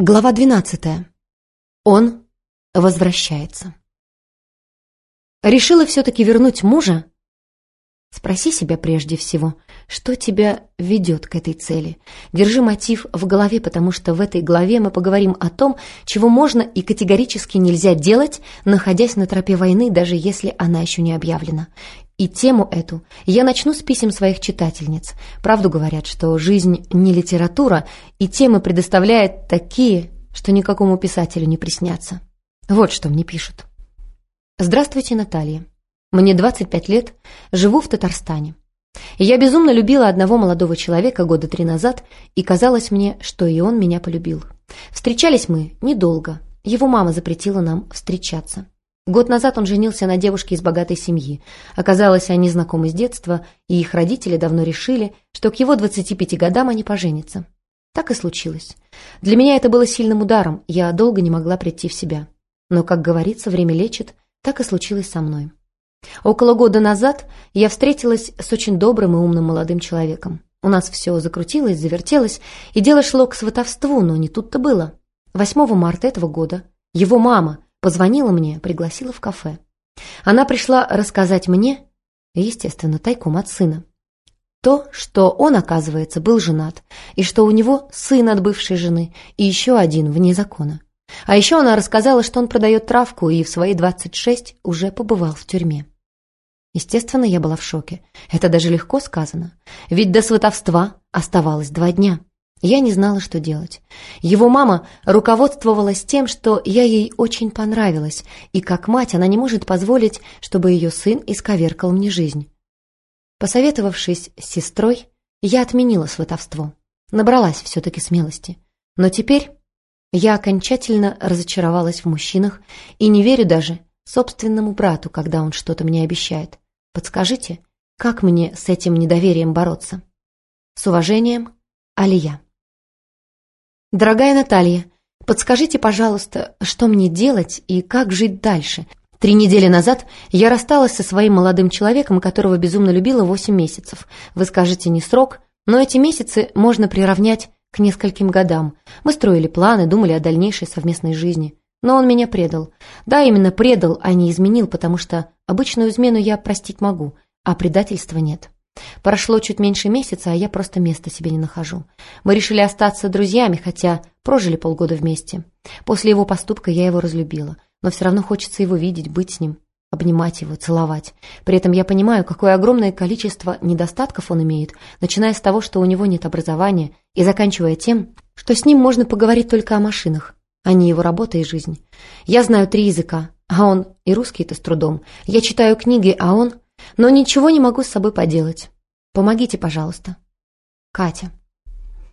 Глава 12. Он возвращается. Решила все-таки вернуть мужа? Спроси себя прежде всего, что тебя ведет к этой цели. Держи мотив в голове, потому что в этой главе мы поговорим о том, чего можно и категорически нельзя делать, находясь на тропе войны, даже если она еще не объявлена. И тему эту я начну с писем своих читательниц. Правду говорят, что жизнь не литература, и темы предоставляет такие, что никакому писателю не приснятся. Вот что мне пишут. Здравствуйте, Наталья. Мне 25 лет, живу в Татарстане. Я безумно любила одного молодого человека года три назад, и казалось мне, что и он меня полюбил. Встречались мы недолго. Его мама запретила нам встречаться. Год назад он женился на девушке из богатой семьи. Оказалось, они знакомы с детства, и их родители давно решили, что к его 25 годам они поженятся. Так и случилось. Для меня это было сильным ударом, я долго не могла прийти в себя. Но, как говорится, время лечит, так и случилось со мной. Около года назад я встретилась с очень добрым и умным молодым человеком. У нас все закрутилось, завертелось, и дело шло к сватовству, но не тут-то было. 8 марта этого года его мама позвонила мне, пригласила в кафе. Она пришла рассказать мне, естественно, тайком от сына, то, что он, оказывается, был женат, и что у него сын от бывшей жены, и еще один вне закона. А еще она рассказала, что он продает травку и в свои 26 уже побывал в тюрьме. Естественно, я была в шоке. Это даже легко сказано. Ведь до сватовства оставалось два дня. Я не знала, что делать. Его мама руководствовалась тем, что я ей очень понравилась, и как мать она не может позволить, чтобы ее сын исковеркал мне жизнь. Посоветовавшись с сестрой, я отменила сватовство. Набралась все-таки смелости. Но теперь я окончательно разочаровалась в мужчинах и не верю даже собственному брату, когда он что-то мне обещает. Подскажите, как мне с этим недоверием бороться? С уважением, Алия. Дорогая Наталья, подскажите, пожалуйста, что мне делать и как жить дальше, Три недели назад я рассталась со своим молодым человеком, которого безумно любила восемь месяцев. Вы скажете, не срок, но эти месяцы можно приравнять к нескольким годам. Мы строили планы, думали о дальнейшей совместной жизни. Но он меня предал. Да, именно предал, а не изменил, потому что обычную измену я простить могу, а предательства нет. Прошло чуть меньше месяца, а я просто места себе не нахожу. Мы решили остаться друзьями, хотя прожили полгода вместе. После его поступка я его разлюбила но все равно хочется его видеть, быть с ним, обнимать его, целовать. При этом я понимаю, какое огромное количество недостатков он имеет, начиная с того, что у него нет образования, и заканчивая тем, что с ним можно поговорить только о машинах, а не его работа и жизнь. Я знаю три языка, а он и русский-то с трудом. Я читаю книги, а он... Но ничего не могу с собой поделать. Помогите, пожалуйста. Катя.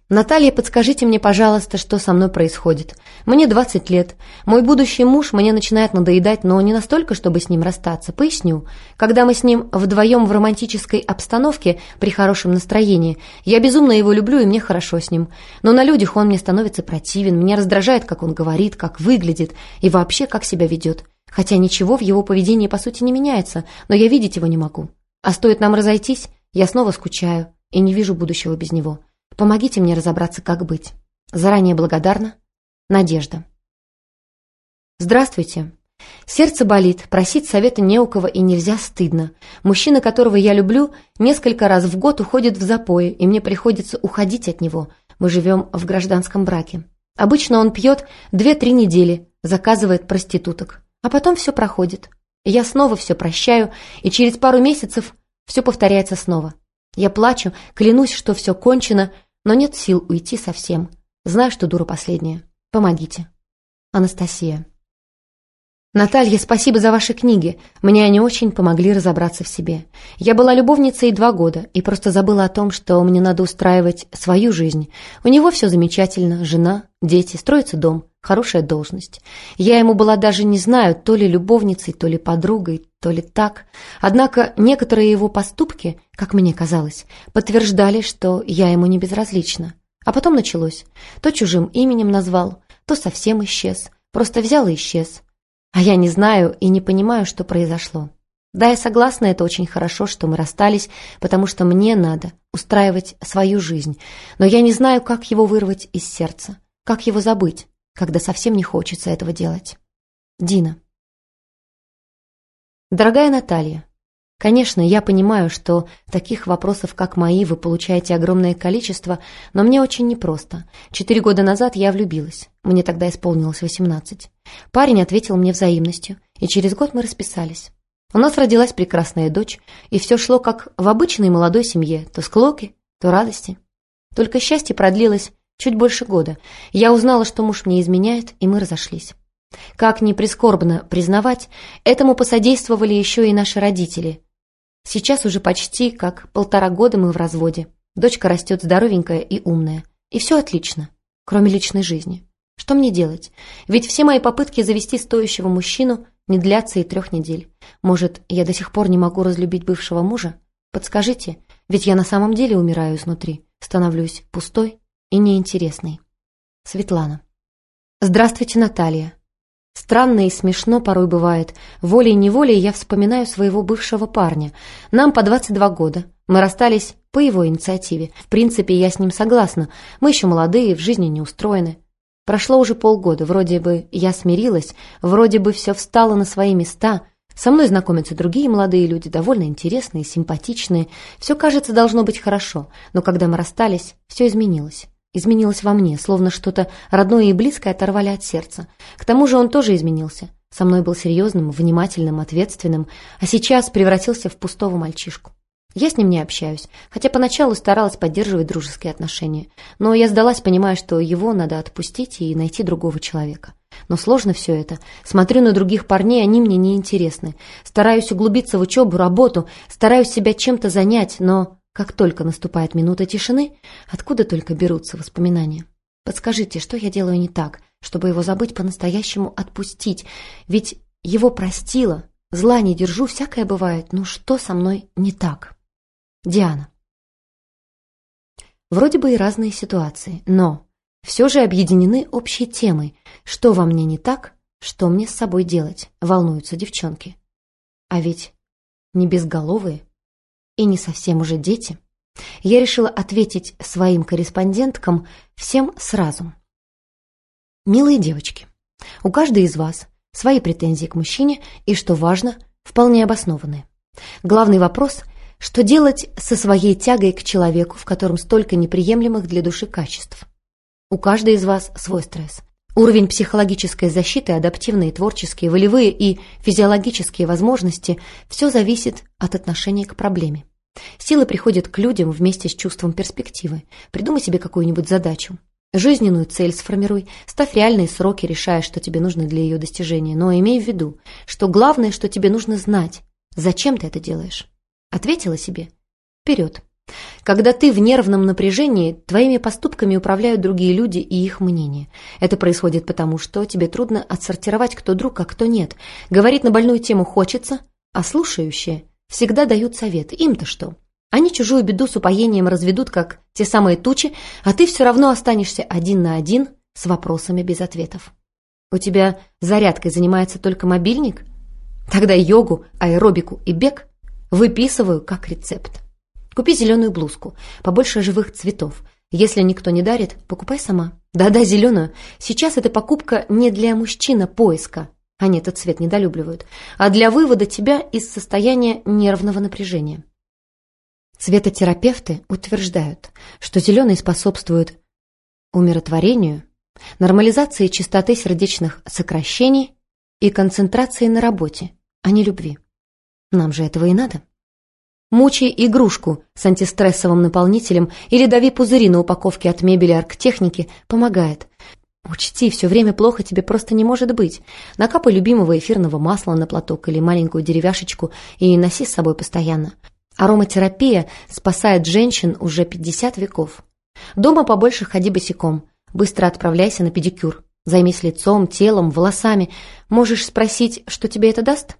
«Наталья, подскажите мне, пожалуйста, что со мной происходит. Мне 20 лет. Мой будущий муж мне начинает надоедать, но не настолько, чтобы с ним расстаться. Поясню. Когда мы с ним вдвоем в романтической обстановке, при хорошем настроении, я безумно его люблю, и мне хорошо с ним. Но на людях он мне становится противен, меня раздражает, как он говорит, как выглядит и вообще, как себя ведет. Хотя ничего в его поведении, по сути, не меняется, но я видеть его не могу. А стоит нам разойтись, я снова скучаю и не вижу будущего без него». Помогите мне разобраться, как быть. Заранее благодарна. Надежда. Здравствуйте. Сердце болит, просить совета не у кого и нельзя стыдно. Мужчина, которого я люблю, несколько раз в год уходит в запои, и мне приходится уходить от него. Мы живем в гражданском браке. Обычно он пьет две-три недели, заказывает проституток. А потом все проходит. Я снова все прощаю, и через пару месяцев все повторяется снова. Я плачу, клянусь, что все кончено, но нет сил уйти совсем. Знаю, что дура последняя. Помогите. Анастасия. Наталья, спасибо за ваши книги. Мне они очень помогли разобраться в себе. Я была любовницей два года и просто забыла о том, что мне надо устраивать свою жизнь. У него все замечательно. Жена, дети, строится дом, хорошая должность. Я ему была даже не знаю, то ли любовницей, то ли подругой, то ли так. Однако некоторые его поступки, как мне казалось, подтверждали, что я ему не безразлична. А потом началось. То чужим именем назвал, то совсем исчез. Просто взял и исчез. А я не знаю и не понимаю, что произошло. Да, я согласна, это очень хорошо, что мы расстались, потому что мне надо устраивать свою жизнь. Но я не знаю, как его вырвать из сердца, как его забыть. Когда совсем не хочется этого делать. Дина. Дорогая Наталья, конечно, я понимаю, что таких вопросов, как мои, вы получаете огромное количество, но мне очень непросто. Четыре года назад я влюбилась. Мне тогда исполнилось восемнадцать. Парень ответил мне взаимностью, и через год мы расписались. У нас родилась прекрасная дочь, и все шло как в обычной молодой семье, то склоки, то радости. Только счастье продлилось чуть больше года. Я узнала, что муж мне изменяет, и мы разошлись. Как ни прискорбно признавать, этому посодействовали еще и наши родители. Сейчас уже почти как полтора года мы в разводе. Дочка растет здоровенькая и умная. И все отлично, кроме личной жизни. Что мне делать? Ведь все мои попытки завести стоящего мужчину не длятся и трех недель. Может, я до сих пор не могу разлюбить бывшего мужа? Подскажите, ведь я на самом деле умираю изнутри, становлюсь пустой и неинтересной. Светлана. Здравствуйте, Наталья. Странно и смешно порой бывает. Волей-неволей я вспоминаю своего бывшего парня. Нам по 22 года. Мы расстались по его инициативе. В принципе, я с ним согласна. Мы еще молодые, в жизни не устроены. Прошло уже полгода. Вроде бы я смирилась, вроде бы все встало на свои места. Со мной знакомятся другие молодые люди, довольно интересные, симпатичные. Все, кажется, должно быть хорошо. Но когда мы расстались, все изменилось изменилось во мне, словно что-то родное и близкое оторвали от сердца. К тому же он тоже изменился. Со мной был серьезным, внимательным, ответственным, а сейчас превратился в пустого мальчишку. Я с ним не общаюсь, хотя поначалу старалась поддерживать дружеские отношения. Но я сдалась, понимая, что его надо отпустить и найти другого человека. Но сложно все это. Смотрю на других парней, они мне не интересны. Стараюсь углубиться в учебу, работу, стараюсь себя чем-то занять, но как только наступает минута тишины, откуда только берутся воспоминания? Подскажите, что я делаю не так, чтобы его забыть по-настоящему отпустить? Ведь его простила, зла не держу, всякое бывает. Ну что со мной не так? Диана. Вроде бы и разные ситуации, но все же объединены общей темой. Что во мне не так, что мне с собой делать, волнуются девчонки. А ведь не безголовые и не совсем уже дети, я решила ответить своим корреспонденткам всем сразу. Милые девочки, у каждой из вас свои претензии к мужчине и, что важно, вполне обоснованные. Главный вопрос – что делать со своей тягой к человеку, в котором столько неприемлемых для души качеств? У каждой из вас свой стресс. Уровень психологической защиты, адаптивные, творческие, волевые и физиологические возможности – все зависит от отношения к проблеме. Силы приходят к людям вместе с чувством перспективы. Придумай себе какую-нибудь задачу. Жизненную цель сформируй, ставь реальные сроки, решая, что тебе нужно для ее достижения. Но имей в виду, что главное, что тебе нужно знать, зачем ты это делаешь. Ответила себе? Вперед! Когда ты в нервном напряжении, твоими поступками управляют другие люди и их мнение. Это происходит потому, что тебе трудно отсортировать, кто друг, а кто нет. Говорить на больную тему хочется, а слушающие всегда дают совет. Им-то что? Они чужую беду с упоением разведут, как те самые тучи, а ты все равно останешься один на один с вопросами без ответов. У тебя зарядкой занимается только мобильник? Тогда йогу, аэробику и бег выписываю как рецепт. Купи зеленую блузку, побольше живых цветов. Если никто не дарит, покупай сама. Да-да, зеленую. Сейчас эта покупка не для мужчина поиска. Они этот цвет недолюбливают. А для вывода тебя из состояния нервного напряжения. Цветотерапевты утверждают, что зеленый способствует умиротворению, нормализации частоты сердечных сокращений и концентрации на работе, а не любви. Нам же этого и надо. Мучай игрушку с антистрессовым наполнителем или дави пузыри на упаковке от мебели арктехники помогает. Учти, все время плохо тебе просто не может быть. Накапай любимого эфирного масла на платок или маленькую деревяшечку и носи с собой постоянно. Ароматерапия спасает женщин уже 50 веков. Дома побольше ходи босиком. Быстро отправляйся на педикюр. Займись лицом, телом, волосами. Можешь спросить, что тебе это даст?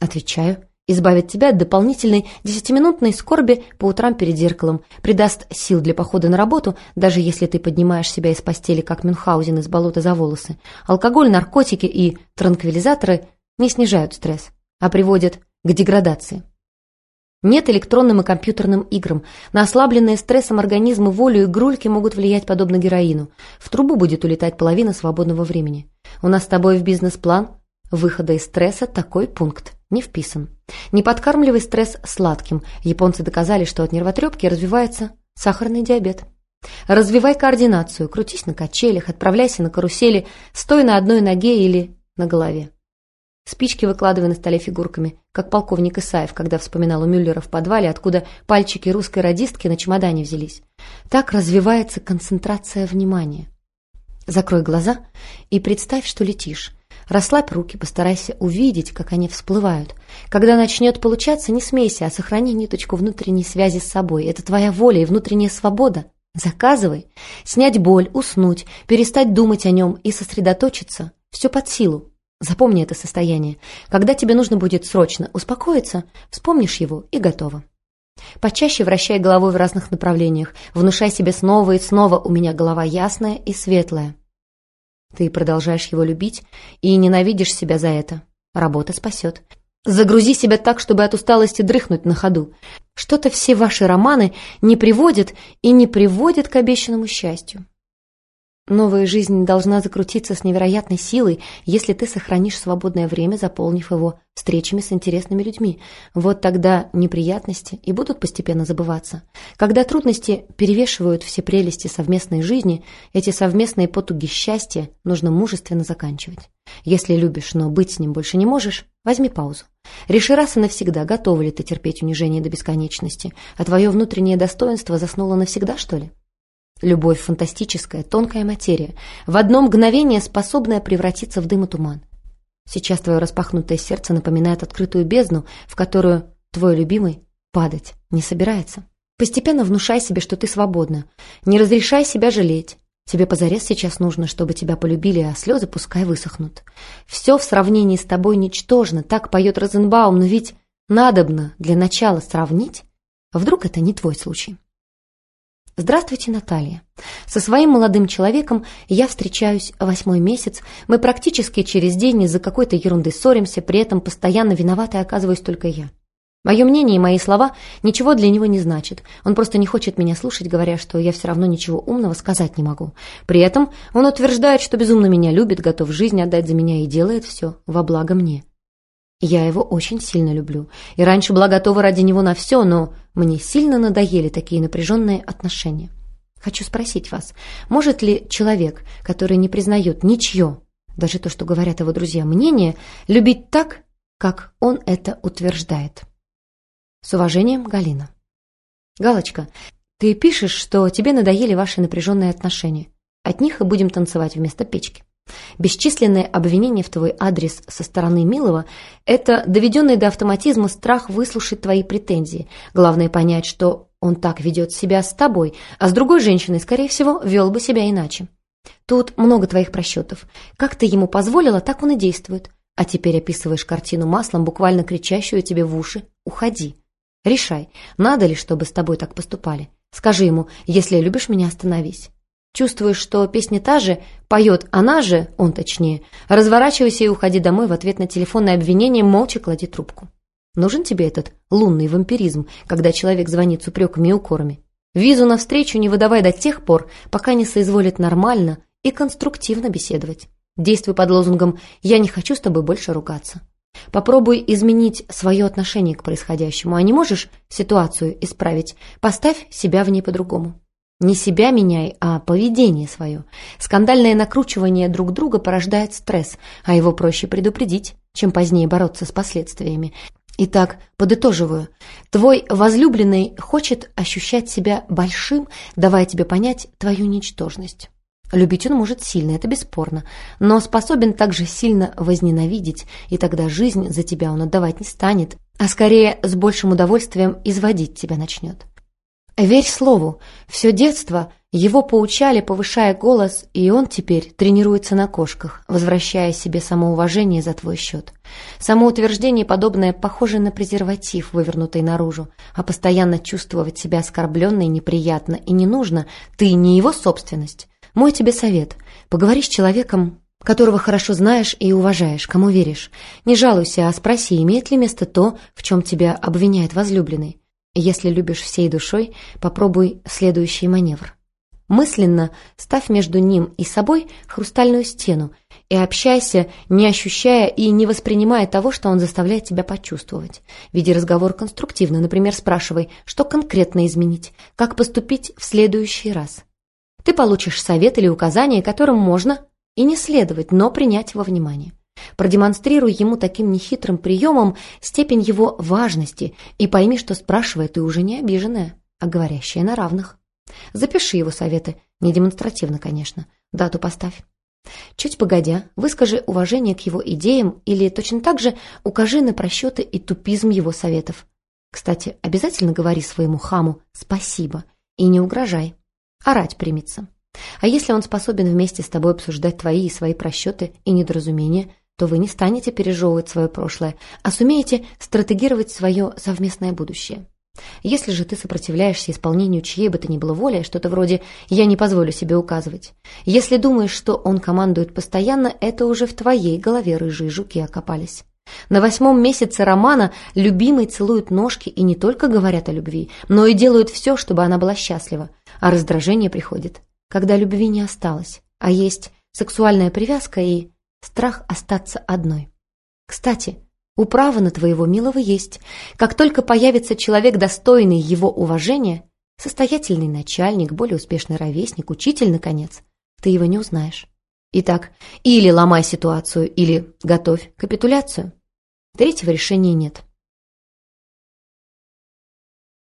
Отвечаю избавит тебя от дополнительной десятиминутной скорби по утрам перед зеркалом, придаст сил для похода на работу, даже если ты поднимаешь себя из постели, как Мюнхгаузен из болота за волосы. Алкоголь, наркотики и транквилизаторы не снижают стресс, а приводят к деградации. Нет электронным и компьютерным играм. На ослабленные стрессом организмы волю игрульки могут влиять подобно героину. В трубу будет улетать половина свободного времени. У нас с тобой в бизнес-план выхода из стресса такой пункт не вписан. Не подкармливай стресс сладким. Японцы доказали, что от нервотрепки развивается сахарный диабет. Развивай координацию, крутись на качелях, отправляйся на карусели, стой на одной ноге или на голове. Спички выкладывай на столе фигурками, как полковник Исаев, когда вспоминал у Мюллера в подвале, откуда пальчики русской радистки на чемодане взялись. Так развивается концентрация внимания. Закрой глаза и представь, что летишь. Расслабь руки, постарайся увидеть, как они всплывают. Когда начнет получаться, не смейся, а сохрани ниточку внутренней связи с собой. Это твоя воля и внутренняя свобода. Заказывай. Снять боль, уснуть, перестать думать о нем и сосредоточиться. Все под силу. Запомни это состояние. Когда тебе нужно будет срочно успокоиться, вспомнишь его и готово. Почаще вращай головой в разных направлениях. Внушай себе снова и снова «у меня голова ясная и светлая». Ты продолжаешь его любить и ненавидишь себя за это. Работа спасет. Загрузи себя так, чтобы от усталости дрыхнуть на ходу. Что-то все ваши романы не приводят и не приводят к обещанному счастью. Новая жизнь должна закрутиться с невероятной силой, если ты сохранишь свободное время, заполнив его встречами с интересными людьми. Вот тогда неприятности и будут постепенно забываться. Когда трудности перевешивают все прелести совместной жизни, эти совместные потуги счастья нужно мужественно заканчивать. Если любишь, но быть с ним больше не можешь, возьми паузу. Реши раз и навсегда, готова ли ты терпеть унижение до бесконечности, а твое внутреннее достоинство заснуло навсегда, что ли? Любовь – фантастическая, тонкая материя, в одно мгновение способная превратиться в дым и туман. Сейчас твое распахнутое сердце напоминает открытую бездну, в которую твой любимый падать не собирается. Постепенно внушай себе, что ты свободна. Не разрешай себя жалеть. Тебе позарез сейчас нужно, чтобы тебя полюбили, а слезы пускай высохнут. Все в сравнении с тобой ничтожно, так поет Розенбаум, но ведь надобно для начала сравнить. Вдруг это не твой случай. Здравствуйте, Наталья. Со своим молодым человеком я встречаюсь восьмой месяц. Мы практически через день из-за какой-то ерунды ссоримся, при этом постоянно виноватой оказываюсь только я. Мое мнение и мои слова ничего для него не значат. Он просто не хочет меня слушать, говоря, что я все равно ничего умного сказать не могу. При этом он утверждает, что безумно меня любит, готов жизнь отдать за меня и делает все во благо мне. Я его очень сильно люблю, и раньше была готова ради него на все, но мне сильно надоели такие напряженные отношения. Хочу спросить вас, может ли человек, который не признает ничье, даже то, что говорят его друзья, мнение, любить так, как он это утверждает? С уважением, Галина. Галочка, ты пишешь, что тебе надоели ваши напряженные отношения. От них и будем танцевать вместо печки. Бесчисленные обвинения в твой адрес со стороны Милова – это доведенный до автоматизма страх выслушать твои претензии. Главное понять, что он так ведет себя с тобой, а с другой женщиной, скорее всего, вел бы себя иначе. Тут много твоих просчетов. Как ты ему позволила, так он и действует. А теперь описываешь картину маслом, буквально кричащую тебе в уши «Уходи». Решай, надо ли, чтобы с тобой так поступали. Скажи ему «Если любишь меня, остановись». Чувствуешь, что песня та же, поет она же, он точнее. Разворачивайся и уходи домой в ответ на телефонное обвинение, молча клади трубку. Нужен тебе этот лунный вампиризм, когда человек звонит с упреками и укорами? Визу навстречу не выдавай до тех пор, пока не соизволит нормально и конструктивно беседовать. Действуй под лозунгом «Я не хочу с тобой больше ругаться». Попробуй изменить свое отношение к происходящему, а не можешь ситуацию исправить, поставь себя в ней по-другому. Не себя меняй, а поведение свое. Скандальное накручивание друг друга порождает стресс, а его проще предупредить, чем позднее бороться с последствиями. Итак, подытоживаю. Твой возлюбленный хочет ощущать себя большим, давая тебе понять твою ничтожность. Любить он может сильно, это бесспорно, но способен также сильно возненавидеть, и тогда жизнь за тебя он отдавать не станет, а скорее с большим удовольствием изводить тебя начнет. Верь слову, все детство его поучали, повышая голос, и он теперь тренируется на кошках, возвращая себе самоуважение за твой счет. Самоутверждение подобное похоже на презерватив, вывернутый наружу, а постоянно чувствовать себя оскорбленной неприятно и не нужно, ты не его собственность. Мой тебе совет – поговори с человеком которого хорошо знаешь и уважаешь, кому веришь. Не жалуйся, а спроси, имеет ли место то, в чем тебя обвиняет возлюбленный. Если любишь всей душой, попробуй следующий маневр. Мысленно ставь между ним и собой хрустальную стену и общайся, не ощущая и не воспринимая того, что он заставляет тебя почувствовать. Веди разговор конструктивно, например, спрашивай, что конкретно изменить, как поступить в следующий раз. Ты получишь совет или указание, которым можно и не следовать, но принять во внимание. Продемонстрируй ему таким нехитрым приемом степень его важности и пойми, что спрашивает ты уже не обиженная, а говорящая на равных. Запиши его советы, не демонстративно, конечно, дату поставь. Чуть погодя, выскажи уважение к его идеям или точно так же укажи на просчеты и тупизм его советов. Кстати, обязательно говори своему хаму «спасибо» и не угрожай. Орать примется. А если он способен вместе с тобой обсуждать твои и свои просчеты и недоразумения, то вы не станете пережевывать свое прошлое, а сумеете стратегировать свое совместное будущее. Если же ты сопротивляешься исполнению чьей бы то ни было воли, что-то вроде «я не позволю себе указывать», если думаешь, что он командует постоянно, это уже в твоей голове рыжие жуки окопались. На восьмом месяце романа любимый целует ножки и не только говорят о любви, но и делают все, чтобы она была счастлива, а раздражение приходит, когда любви не осталось, а есть сексуальная привязка и страх остаться одной. Кстати, Управа на твоего милого есть. Как только появится человек, достойный его уважения, состоятельный начальник, более успешный ровесник, учитель, наконец, ты его не узнаешь. Итак, или ломай ситуацию, или готовь капитуляцию. Третьего решения нет.